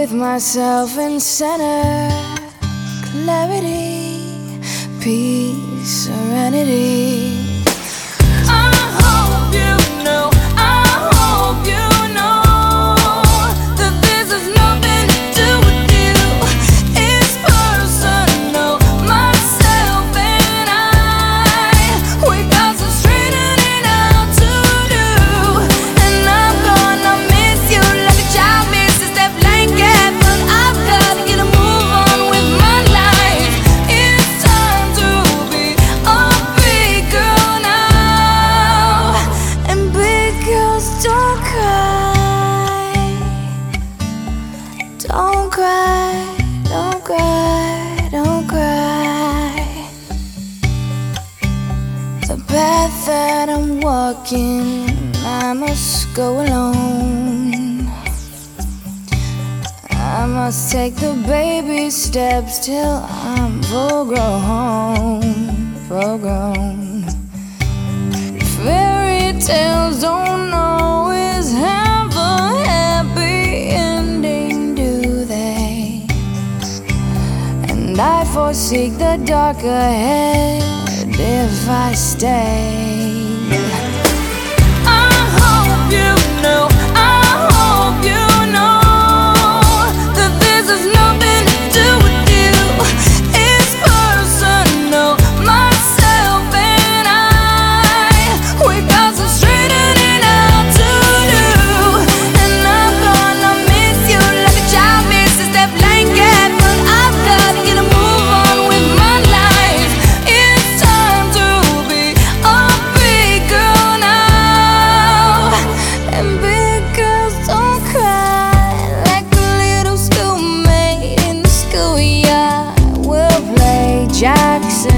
with myself in center, clarity, peace, serenity. walking, I must go alone. I must take the baby steps till I'm full grown, full grown. Fairy tales don't always have a happy ending, do they? And I forsake the dark ahead if I stay. Jackson.